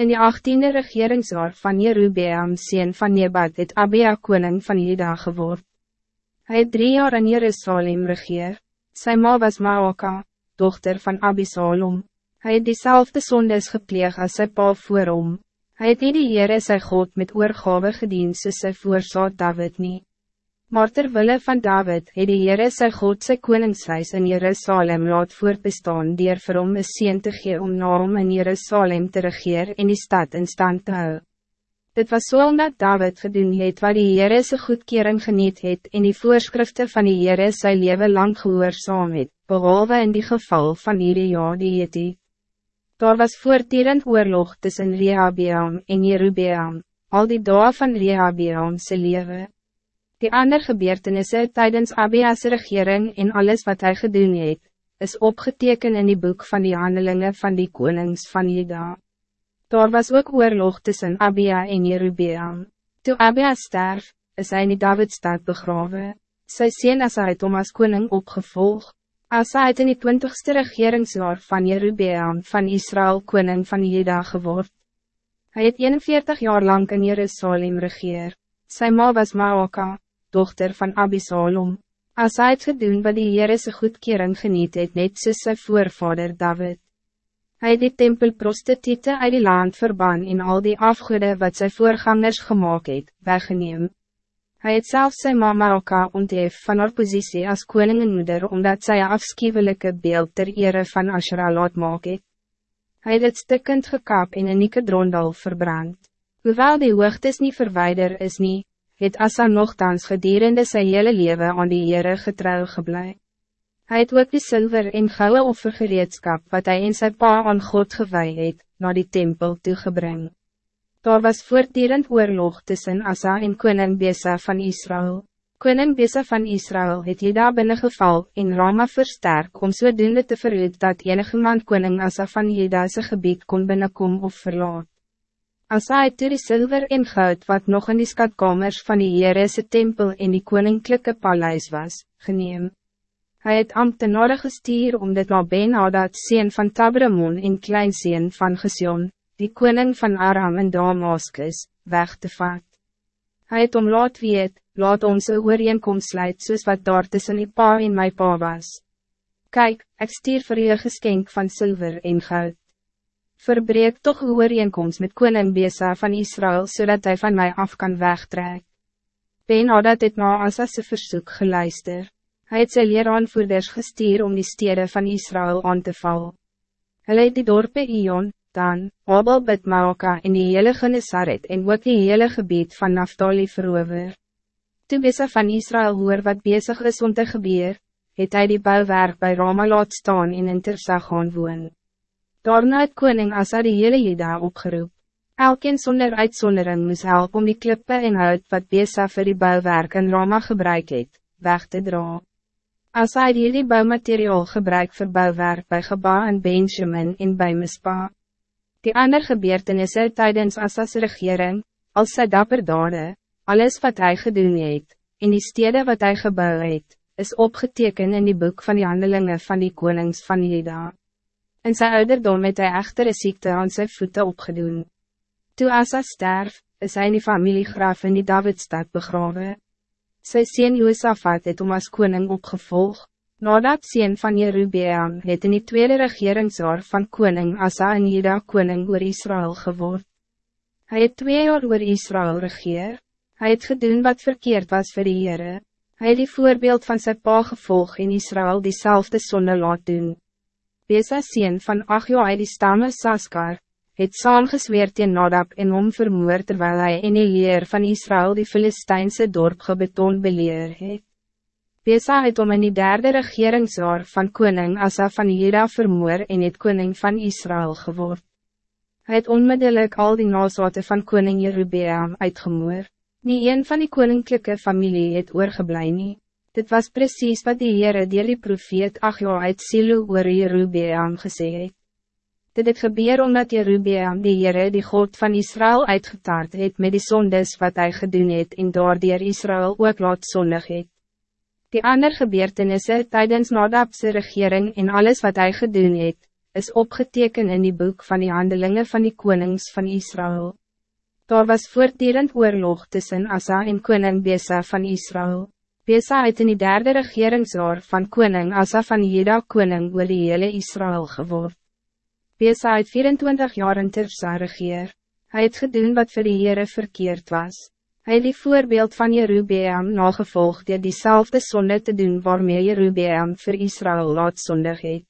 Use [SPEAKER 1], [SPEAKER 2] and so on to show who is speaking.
[SPEAKER 1] In die achttiende regeringsjaar van Jerubeam, sien van Nebat, het Abia koning van Juda geword. Hij het drie jaar in Jerusalem regeer. Sy ma was Maoka, dochter van Abisalom. Hij het diezelfde zondes gepleeg als sy pa voor hom. Hy het die Heere sy God met oorgawe gedien soos sy voorsaat David niet. Maar terwille van David het die Heere sy God sy koningshuis in Jerusalem laat voortbestaan dier vir hom een sien te gee om na hom in Jerusalem te regeer en die stad in stand te hou. Dit was so omdat David gedoen het wat die Heere sy goedkering geniet het en die voorschriften van die Heere sy leven lang gehoorzaam het, behalwe in die geval van Iria die Hetie. Daar was voortdurend oorlog tussen Rehabeam en Jerubeam, al die dagen van Rehabeam sy leven. Die ander gebeurtenissen tijdens Abias regering en alles wat hij gedoen het, is opgeteken in die boek van die handelingen van die konings van Juda. Daar was ook oorlog tussen Abia en Jerubeam. Toe Abia sterf, is hij in die Davidstad begraven. Sy sien Asa het om as koning opgevolg. Asa het in die twintigste regeringsjaar van Jerubeam van Israël koning van Juda geword. Hij het 41 jaar lang in Jerusalem regeer. Sy ma was Maoka, dochter van Abisalom. As hy het gedoen wat die Heere sy goedkering geniet het net soos sy voorvader David. Hij het die tempel prostitute uit die land verban en al die afgoede wat zijn voorgangers gemaakt het, weggeneem. Hij het zelfs zijn mama Oka onthef van haar positie als koning en moeder omdat zij afschuwelijke beeld ter ere van Ashera laat maak het. Hy het het stikkend gekap en in Nike drondal verbrand. Hoewel die hoogtes niet verwijder is niet, het Asa nogthans gedurende sy hele leven aan die Heere getrouw geblei. Hij het ook die zilver en gouden offergereedskap wat hij in zijn pa aan God gewei het, naar die tempel toegebring. Daar was voortdurend oorlog tussen Asa en koning Besa van Israël. Koning Besa van Israël het Jeda binnengeval en Rama versterk om zodoende te verhoed dat enige man koning Asa van Jeda's gebied kon binnenkom of verlaat. As hy toe die zilver en goud wat nog in die skatkamers van die Heerese tempel in die koninklijke paleis was, geneem. Hij het ambtenare gestuur om dit na Ben-Hadad sien van Tabramon en kleinseen van Gesion, die koning van Aram en Damaskus, weg te vat. Hij het om laat weet, laat ons een ooreenkomst sluit soos wat daar tussen die pa en my pa was. Kijk, ik stuur vir u geskenk van zilver en goud verbreek toch uw ooreenkomst met koning Besa van Israël, zodat hij van mij af kan wegtrek. Ben Hadad het na Asase verzoek geluister. Hij het sy leeraanvoerders gestuur om die steden van Israël aan te val. Hy het die dorpe Ion, Dan, Abel Bitmaoka en die hele Genesaret en ook die hele gebied van Naftali verover. Toe Besa van Israël hoor wat bezig is om te gebeur, het hy die bouwwerk bij Rama laat staan en in Tersa gaan woon. Daarna het koning Asa die hele Jeda opgeroep. Elkeen zonder uitzondering moest help om die klippe en hout wat Besa vir die bouwwerk in Roma gebruik het, weg te dra. Asa het hierdie bouwmateriaal gebruik vir bouwwerk by Geba en Benjamin en by Mispa. Die ander gebeurtenisse tijdens Asa's regering, als sy dapper dade, alles wat hij gedoen het, in die steden wat hij gebouwd het, is opgeteken in die boek van die handelingen van die konings van Jeda. In zijn ouderdom het hij echter een ziekte aan zijn voeten opgedoen. Toen Asa sterf, is hij in die familiegraaf in die Davidstad begraven. Sy sien Joosafat het om as koning opgevolg. Nadat sien van Jerubeam het in die tweede regeringsjaar van koning Asa en Juda koning oor Israël geword. Hij het twee jaar oor Israël regeer. Hij het gedoen wat verkeerd was voor die Heere. Hij het die voorbeeld van zijn pa gevolg in Israël diezelfde zonde laat doen. Besa sien van Achjo uit die stamme Saskar, het saamgesweer teen Nadab en hom vermoord terwijl hij in die leer van Israël die Filistijnse dorp gebeton beleer het. Besa het om in die derde regeringsjaar van koning Asa van Juda vermoor en het koning van Israël geword. Hij het onmiddellijk al die nasate van koning Jerubeam uitgemoor. Nie een van die koninklijke familie het oorgeblij nie. Dit was precies wat die Heere dier die profeet Achjo uit Silo oor Jerubeam gesê het. Dit het gebeur omdat Jerubeam die Heere die God van Israël uitgetaard het met die sondes wat hij gedoen het en daardoor Israël ook laat zondig het. Die ander gebeurtenisse tijdens Nadabse regering en alles wat hij gedoen het, is opgeteken in die boek van die handelingen van die konings van Israël. Daar was voortdurend oorlog tussen Asa en koning Besa van Israël. Besa het in die derde regeringsjaar van koning Asa van Juda koning oor die hele Israël geword. Besa het 24 jaar in Tirsa regeer. Hij het gedoen wat voor de Heere verkeerd was. Hij het die voorbeeld van Jerubeam nagevolgd die diezelfde zonde te doen waarmee Jerubeam voor Israël laat zondig het.